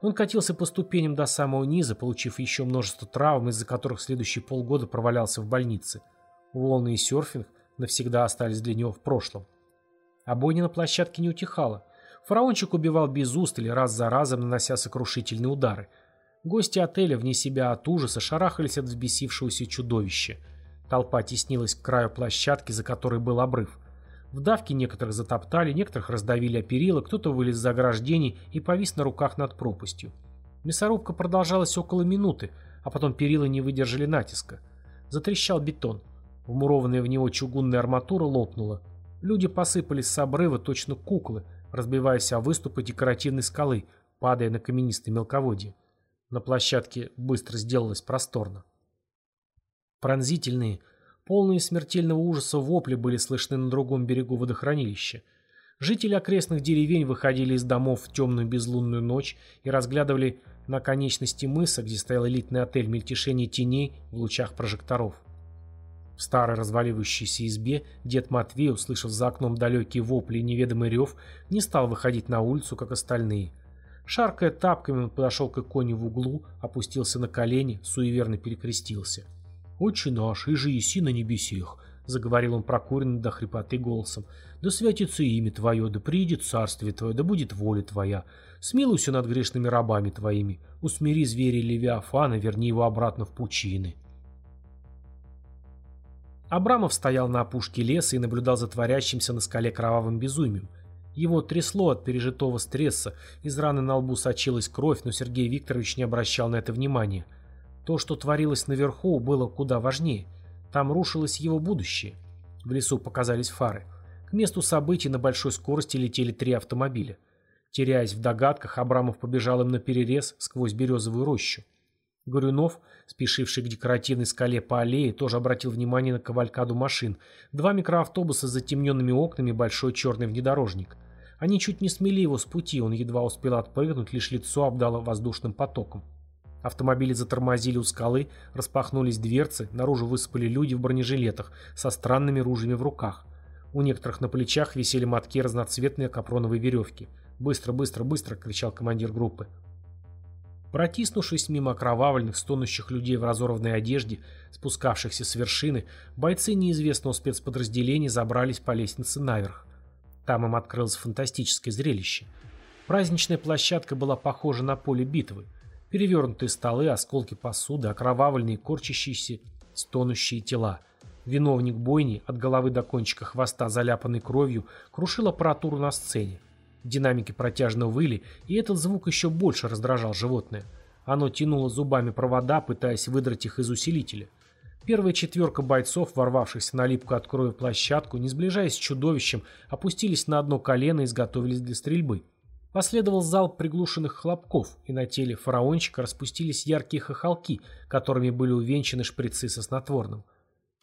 Он катился по ступеням до самого низа, получив еще множество травм, из-за которых следующие полгода провалялся в больнице. Волны и серфинг навсегда остались для него в прошлом. А бойня на площадке не утихала. Фараончик убивал без уст или раз за разом, нанося сокрушительные удары. Гости отеля вне себя от ужаса шарахались от взбесившегося чудовища. Толпа теснилась к краю площадки, за которой был обрыв. В давке некоторых затоптали, некоторых раздавили о перила, кто-то вылез за ограждений и повис на руках над пропастью. Мясорубка продолжалась около минуты, а потом перила не выдержали натиска. Затрещал бетон. Вмурованная в него чугунная арматура лопнула. Люди посыпались с обрыва точно куклы, разбиваясь о выступы декоративной скалы, падая на каменистое мелководье. На площадке быстро сделалось просторно. Пронзительные, полные смертельного ужаса вопли были слышны на другом берегу водохранилища. Жители окрестных деревень выходили из домов в темную безлунную ночь и разглядывали на конечности мыса, где стоял элитный отель, мельтешение теней в лучах прожекторов. В старой разваливающейся избе дед Матвей, услышав за окном далекие вопли и неведомый рев, не стал выходить на улицу, как остальные. Шаркая тапками, он подошел к иконе в углу, опустился на колени, суеверно перекрестился. «Отче наш, и же еси на небесех», — заговорил он прокуренным до хрипоты голосом, «да святится имя Твое, да приидет царствие Твое, да будет воля Твоя. Смилуйся над грешными рабами Твоими, усмири зверя Левиафана, верни его обратно в пучины». Абрамов стоял на опушке леса и наблюдал за творящимся на скале кровавым безумием. Его трясло от пережитого стресса, из раны на лбу сочилась кровь, но Сергей Викторович не обращал на это внимания. То, что творилось наверху, было куда важнее. Там рушилось его будущее. В лесу показались фары. К месту событий на большой скорости летели три автомобиля. Теряясь в догадках, Абрамов побежал им на перерез сквозь березовую рощу. Горюнов, спешивший к декоративной скале по аллее, тоже обратил внимание на кавалькаду машин. Два микроавтобуса с затемненными окнами, большой черный внедорожник. Они чуть не смели его с пути, он едва успел отпрыгнуть, лишь лицо обдало воздушным потоком. Автомобили затормозили у скалы, распахнулись дверцы, наружу высыпали люди в бронежилетах со странными ружьями в руках. У некоторых на плечах висели мотки разноцветные капроновой веревки. «Быстро, быстро, быстро!» — кричал командир группы. Протиснувшись мимо окровавленных, стонущих людей в разорванной одежде, спускавшихся с вершины, бойцы неизвестного спецподразделения забрались по лестнице наверх. Там им открылось фантастическое зрелище. Праздничная площадка была похожа на поле битвы. Перевернутые столы, осколки посуды, окровавленные, корчащиеся, стонущие тела. Виновник бойни, от головы до кончика хвоста, заляпанный кровью, крушил аппаратуру на сцене. Динамики протяжно выли, и этот звук еще больше раздражал животное. Оно тянуло зубами провода, пытаясь выдрать их из усилителя. Первая четверка бойцов, ворвавшихся на липкую от крови площадку, не сближаясь с чудовищем, опустились на одно колено и изготовились для стрельбы. Последовал залп приглушенных хлопков, и на теле фараончика распустились яркие хохолки, которыми были увенчаны шприцы со снотворным.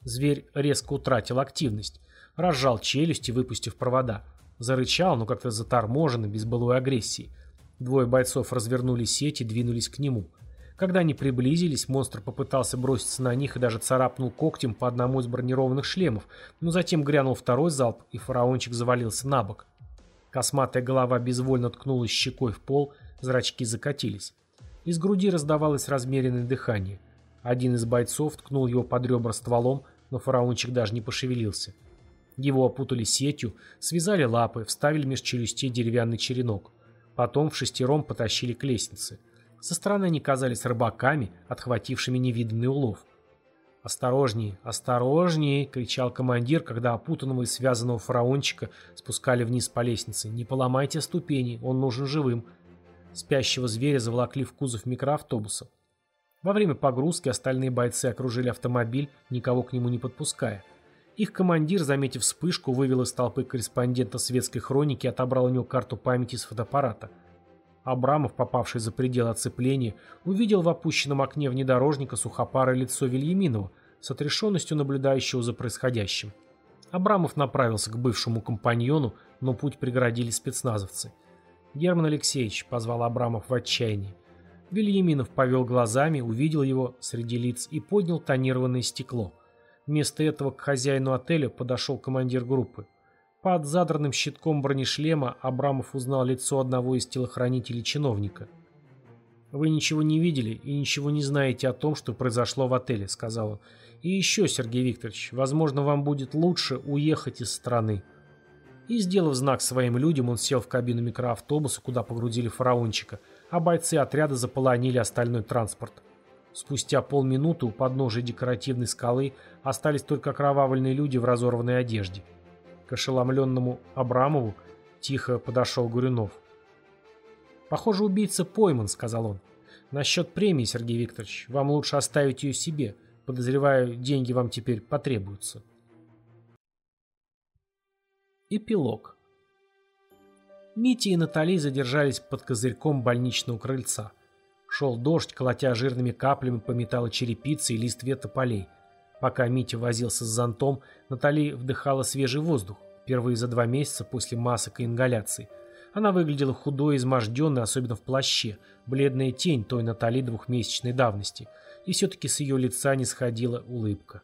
Зверь резко утратил активность, разжал челюсти, выпустив провода. Зарычал, но как-то заторможенно, без былой агрессии. Двое бойцов развернули сеть и двинулись к нему. Когда они приблизились, монстр попытался броситься на них и даже царапнул когтем по одному из бронированных шлемов, но затем грянул второй залп, и фараончик завалился на бок. Косматая голова безвольно ткнулась щекой в пол, зрачки закатились. Из груди раздавалось размеренное дыхание. Один из бойцов ткнул его под ребра стволом, но фараончик даже не пошевелился. Его опутали сетью, связали лапы, вставили меж челюстей деревянный черенок. Потом в шестером потащили к лестнице. Со стороны они казались рыбаками, отхватившими невиданный улов. «Осторожнее, осторожнее!» — кричал командир, когда опутанного и связанного фараончика спускали вниз по лестнице. «Не поломайте ступени, он нужен живым». Спящего зверя заволокли в кузов микроавтобуса. Во время погрузки остальные бойцы окружили автомобиль, никого к нему не подпуская. Их командир, заметив вспышку, вывел из толпы корреспондента светской хроники и отобрал у него карту памяти с фотоаппарата. Абрамов, попавший за пределы оцепления, увидел в опущенном окне внедорожника сухопарое лицо Вильяминова с отрешенностью наблюдающего за происходящим. Абрамов направился к бывшему компаньону, но путь преградили спецназовцы. «Герман Алексеевич», — позвал Абрамов в отчаянии. Вильяминов повел глазами, увидел его среди лиц и поднял тонированное стекло — Вместо этого к хозяину отеля подошел командир группы. Под задранным щитком бронешлема Абрамов узнал лицо одного из телохранителей чиновника. «Вы ничего не видели и ничего не знаете о том, что произошло в отеле», — сказал он. «И еще, Сергей Викторович, возможно, вам будет лучше уехать из страны». И, сделав знак своим людям, он сел в кабину микроавтобуса, куда погрузили фараончика, а бойцы отряда заполонили остальной транспорт. Спустя полминуты у подножия декоративной скалы остались только окровавленные люди в разорванной одежде. К ошеломленному Абрамову тихо подошел Гуринов. «Похоже, убийца пойман», — сказал он. «Насчет премии, Сергей Викторович, вам лучше оставить ее себе. Подозреваю, деньги вам теперь потребуются». Эпилог. Митя и Натали задержались под козырьком больничного крыльца. Шел дождь, колотя жирными каплями по металлочерепице и листве тополей. Пока Митя возился с зонтом, Натали вдыхала свежий воздух, впервые за два месяца после масок и ингаляций. Она выглядела худой и изможденной, особенно в плаще, бледная тень той Натали двухмесячной давности, и все-таки с ее лица не сходила улыбка.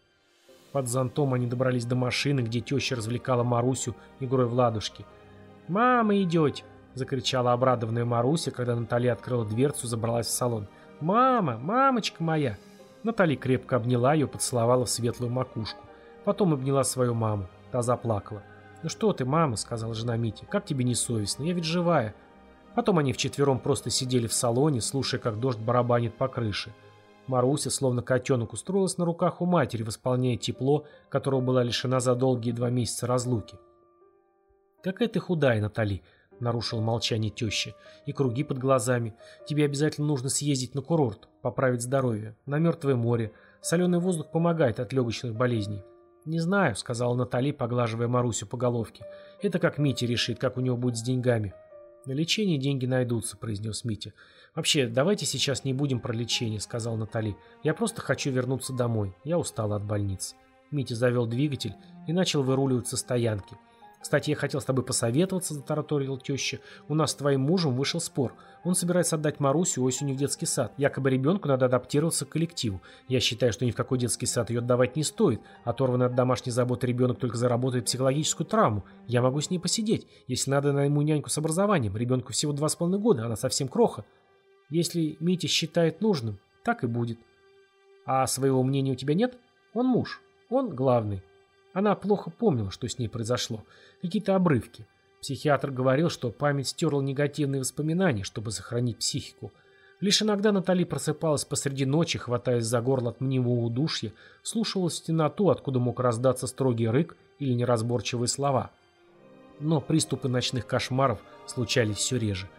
Под зонтом они добрались до машины, где теща развлекала Марусю игрой в ладушки. «Мама, идете!» — закричала обрадованная Маруся, когда Наталья открыла дверцу, забралась в салон. «Мама! Мамочка моя!» Натали крепко обняла ее, поцеловала в светлую макушку. Потом обняла свою маму. Та заплакала. «Ну что ты, мама?» — сказала жена Мити. «Как тебе не совестно? Я ведь живая». Потом они вчетвером просто сидели в салоне, слушая, как дождь барабанит по крыше. Маруся, словно котенок, устроилась на руках у матери, восполняя тепло, которого была лишена за долгие два месяца разлуки. «Какая ты худая, Натали!» Нарушил молчание теща. «И круги под глазами. Тебе обязательно нужно съездить на курорт, поправить здоровье, на мертвое море. Соленый воздух помогает от легочных болезней». «Не знаю», — сказала Натали, поглаживая Марусю по головке. «Это как Митя решит, как у него будет с деньгами». «На лечение деньги найдутся», — произнес Митя. «Вообще, давайте сейчас не будем про лечение», — сказал Натали. «Я просто хочу вернуться домой. Я устала от больницы». Митя завел двигатель и начал выруливать со стоянки. «Кстати, я хотел с тобой посоветоваться», — затараторил теща. «У нас с твоим мужем вышел спор. Он собирается отдать Марусю осенью в детский сад. Якобы ребенку надо адаптироваться к коллективу. Я считаю, что ни в какой детский сад ее отдавать не стоит. Оторванный от домашней заботы ребенок только заработает психологическую травму. Я могу с ней посидеть. Если надо, найму няньку с образованием. Ребенку всего два с половиной года, она совсем кроха. Если Митя считает нужным, так и будет. А своего мнения у тебя нет? Он муж. Он главный. Она плохо помнила, что с ней произошло. Какие-то обрывки. Психиатр говорил, что память стерла негативные воспоминания, чтобы сохранить психику. Лишь иногда Натали просыпалась посреди ночи, хватаясь за горло от мнимого удушья, слушалась в темноту, откуда мог раздаться строгий рык или неразборчивые слова. Но приступы ночных кошмаров случались все реже.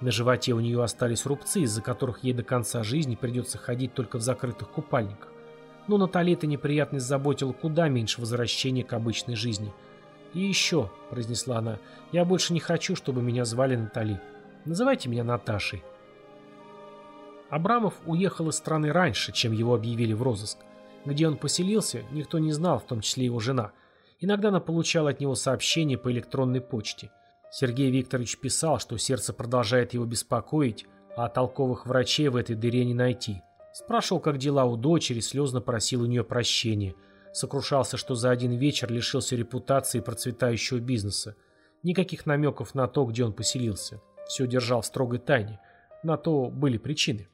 На животе у нее остались рубцы, из-за которых ей до конца жизни придется ходить только в закрытых купальниках. Но Натали эта неприятность заботила куда меньше возвращения к обычной жизни. «И еще», — произнесла она, — «я больше не хочу, чтобы меня звали Натали. Называйте меня Наташей». Абрамов уехал из страны раньше, чем его объявили в розыск. Где он поселился, никто не знал, в том числе его жена. Иногда она получала от него сообщения по электронной почте. Сергей Викторович писал, что сердце продолжает его беспокоить, а толковых врачей в этой дыре не найти. Спрашивал, как дела у дочери, слезно просил у нее прощения. Сокрушался, что за один вечер лишился репутации процветающего бизнеса. Никаких намеков на то, где он поселился. Все держал в строгой тайне. На то были причины.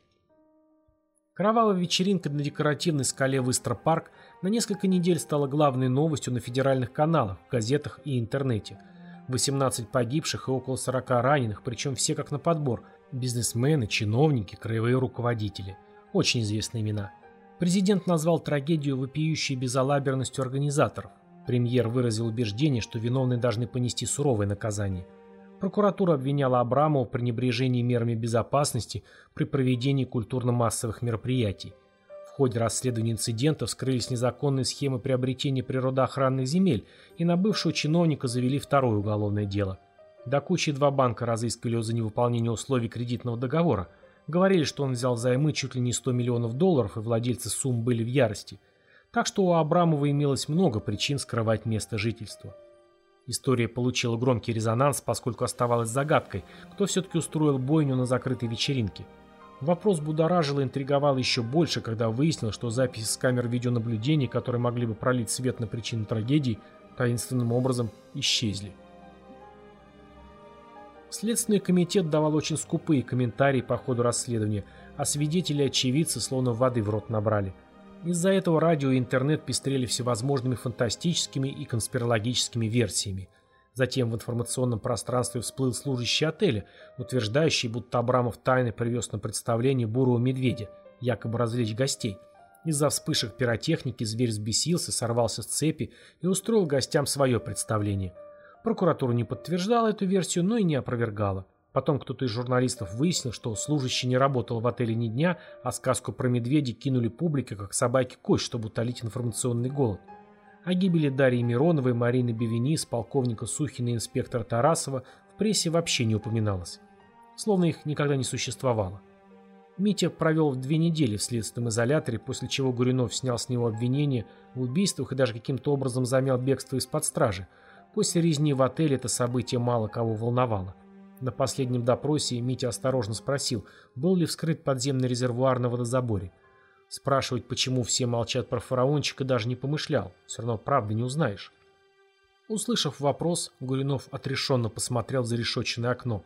Кровавая вечеринка на декоративной скале Выстропарк на несколько недель стала главной новостью на федеральных каналах, газетах и интернете. 18 погибших и около 40 раненых, причем все как на подбор – бизнесмены, чиновники, краевые руководители – очень известные имена. Президент назвал трагедию вопиющей безалаберностью организаторов. Премьер выразил убеждение, что виновные должны понести суровое наказание. Прокуратура обвиняла Абрамова в пренебрежении мерами безопасности при проведении культурно-массовых мероприятий. В ходе расследования инцидента вскрылись незаконные схемы приобретения природоохранных земель, и на бывшего чиновника завели второе уголовное дело. До кучи два банка разыскали его за невыполнение условий кредитного договора – Говорили, что он взял займы чуть ли не 100 миллионов долларов, и владельцы сумм были в ярости. Так что у Абрамова имелось много причин скрывать место жительства. История получила громкий резонанс, поскольку оставалась загадкой, кто все-таки устроил бойню на закрытой вечеринке. Вопрос будоражил и интриговал еще больше, когда выяснилось, что записи с камер видеонаблюдения, которые могли бы пролить свет на причины трагедии, таинственным образом исчезли. Следственный комитет давал очень скупые комментарии по ходу расследования, а свидетели и очевидцы словно воды в рот набрали. Из-за этого радио и интернет пестрели всевозможными фантастическими и конспирологическими версиями. Затем в информационном пространстве всплыл служащий отеля, утверждающий, будто Абрамов тайно привез на представление бурого медведя, якобы развлечь гостей. Из-за вспышек пиротехники зверь взбесился, сорвался с цепи и устроил гостям свое представление – Прокуратура не подтверждала эту версию, но и не опровергала. Потом кто-то из журналистов выяснил, что служащий не работал в отеле ни дня, а сказку про медведей кинули публике, как собаки кость, чтобы утолить информационный голод. О гибели Дарьи Мироновой, Марины Бевенис, полковника Сухина и инспектора Тарасова в прессе вообще не упоминалось. Словно их никогда не существовало. Митя провел две недели в следственном изоляторе, после чего Гуринов снял с него обвинения в убийствах и даже каким-то образом замял бегство из-под стражи – После резни в отеле это событие мало кого волновало. На последнем допросе Митя осторожно спросил, был ли вскрыт подземный резервуар на водозаборе. Спрашивать, почему все молчат про фараончика, даже не помышлял. Все равно правды не узнаешь. Услышав вопрос, Гуринов отрешенно посмотрел в зарешоченное окно.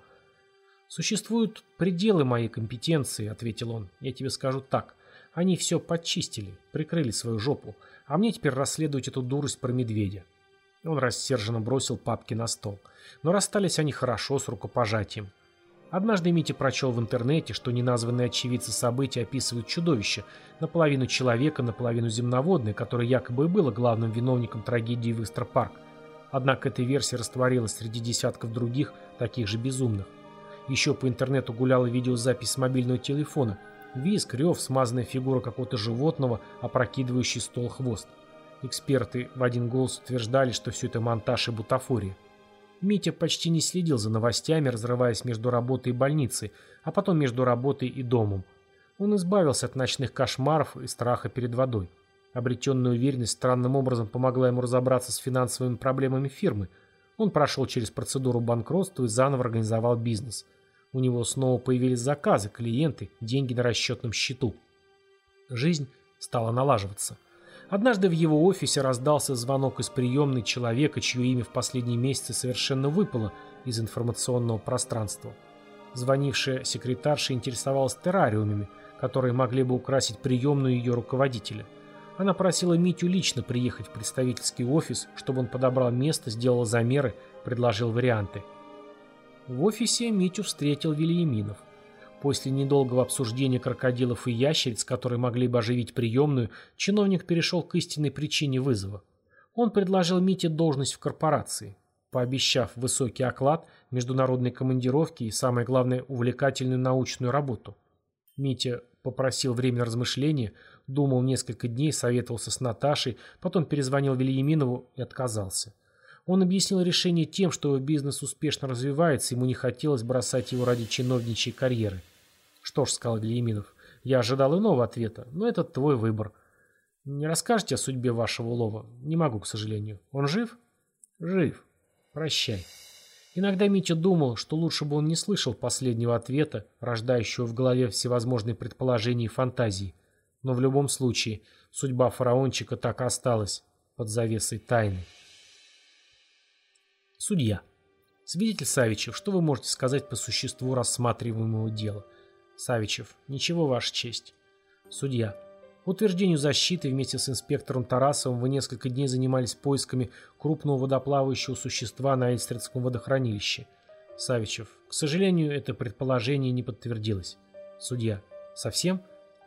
«Существуют пределы моей компетенции», — ответил он. «Я тебе скажу так. Они все подчистили, прикрыли свою жопу, а мне теперь расследовать эту дурость про медведя. Он рассерженно бросил папки на стол. Но расстались они хорошо, с рукопожатием. Однажды Митя прочел в интернете, что неназванные очевидцы событий описывают чудовище, наполовину человека, наполовину земноводное, которое якобы и было главным виновником трагедии в Истропарк. Однако эта версия растворилась среди десятков других, таких же безумных. Еще по интернету гуляла видеозапись с мобильного телефона. Виск, рев, смазанная фигура какого-то животного, опрокидывающий стол хвост. Эксперты в один голос утверждали, что все это монтаж и бутафория. Митя почти не следил за новостями, разрываясь между работой и больницей, а потом между работой и домом. Он избавился от ночных кошмаров и страха перед водой. Обретенная уверенность странным образом помогла ему разобраться с финансовыми проблемами фирмы. Он прошел через процедуру банкротства и заново организовал бизнес. У него снова появились заказы, клиенты, деньги на расчетном счету. Жизнь стала налаживаться. Однажды в его офисе раздался звонок из приемной человека, чье имя в последние месяцы совершенно выпало из информационного пространства. Звонившая секретарша интересовалась террариумами, которые могли бы украсить приемную ее руководителя – она просила Митю лично приехать в представительский офис, чтобы он подобрал место, сделал замеры, предложил варианты. В офисе Митю встретил Вильяминов. После недолгого обсуждения крокодилов и ящериц, которые могли бы оживить приемную, чиновник перешел к истинной причине вызова. Он предложил Мите должность в корпорации, пообещав высокий оклад, международные командировки и, самое главное, увлекательную научную работу. Митя попросил время размышления, думал несколько дней, советовался с Наташей, потом перезвонил Вильяминову и отказался. Он объяснил решение тем, что бизнес успешно развивается, ему не хотелось бросать его ради чиновничьей карьеры. «Что ж», — сказал Вильяминов, — «я ожидал иного ответа, но это твой выбор. Не расскажете о судьбе вашего улова? Не могу, к сожалению. Он жив?» «Жив. Прощай». Иногда Митя думал, что лучше бы он не слышал последнего ответа, рождающего в голове всевозможные предположения и фантазии. Но в любом случае, судьба фараончика так и осталась под завесой тайны. Судья. Свидетель Савичев, что вы можете сказать по существу рассматриваемого дела? Савичев. Ничего, Ваша честь. Судья. По утверждению защиты, вместе с инспектором Тарасовым вы несколько дней занимались поисками крупного водоплавающего существа на Эльстридском водохранилище. Савичев. К сожалению, это предположение не подтвердилось. Судья. Совсем?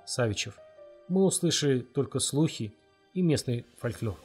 Савичев. Мы услышали только слухи и местный фольклор.